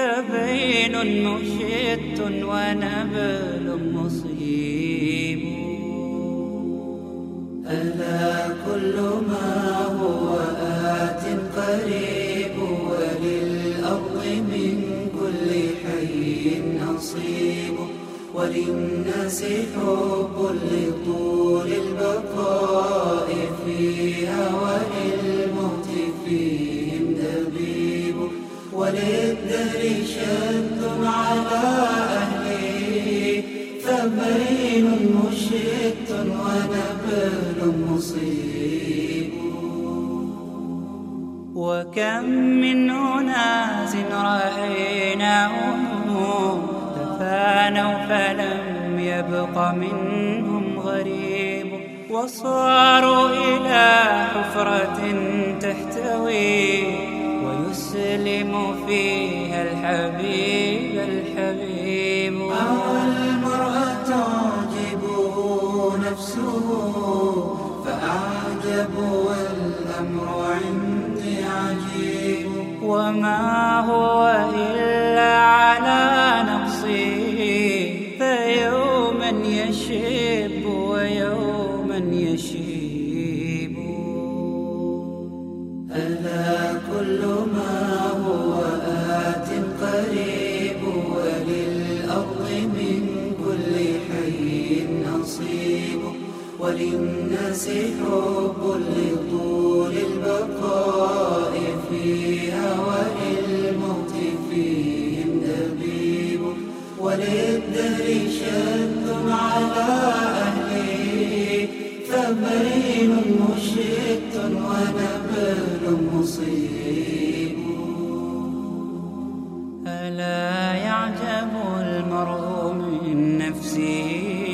فبين مشت ونبل مصيب. ألا كل ما هو آت قريب وللأرض من كل حي نصيب وللناس حب لطول البقاء فيها وللموت دبيب على ونبل مصيب وكم من أناس رأيناهم تفانوا فلم يبق منهم غريب وصاروا إلى حفرة تحتوي. ويسلم فيها الحبيب الحبيب المرأة تعجبه نفسه فأعجب والأمر عندي عجيب. وما هو إلا على نقصه فيوما يشب ويوما يشيب. ألا كل ما وللناس حب لطول البقاء فيها وللموت فيهم دبيب وللدهر شد على أهله فبين مشت ونبل مصيب. ألا يعجب المرء من نفسه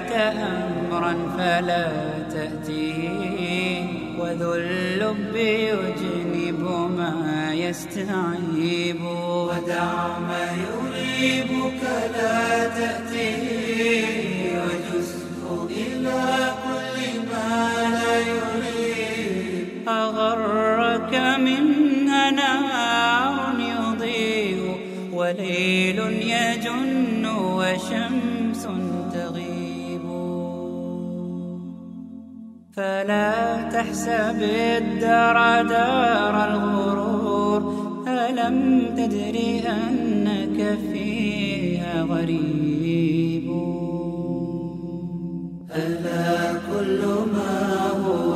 عبت أمرا فلا تأتيه وذو اللب يجنب ما يستعيب. ودع ما يريبك لا تأتيه وجزه إلى كل ما لا يريب. أغرك منها نهار يضيء وليل يجن وشمس فلا تحسب الدار دار الغرور. ألم تدري أنك فيها غريب؟ ألا كل ما هو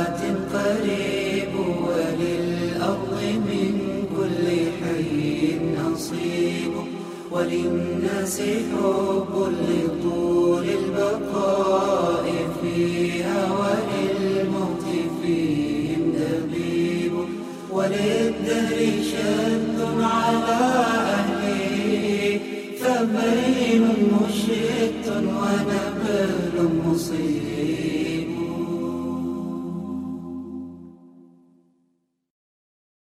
آت قريب وللأرض من كل حي نصيب. وللناس حب لطول البقاء وللدهر شد على أهله فبين مشت مصيب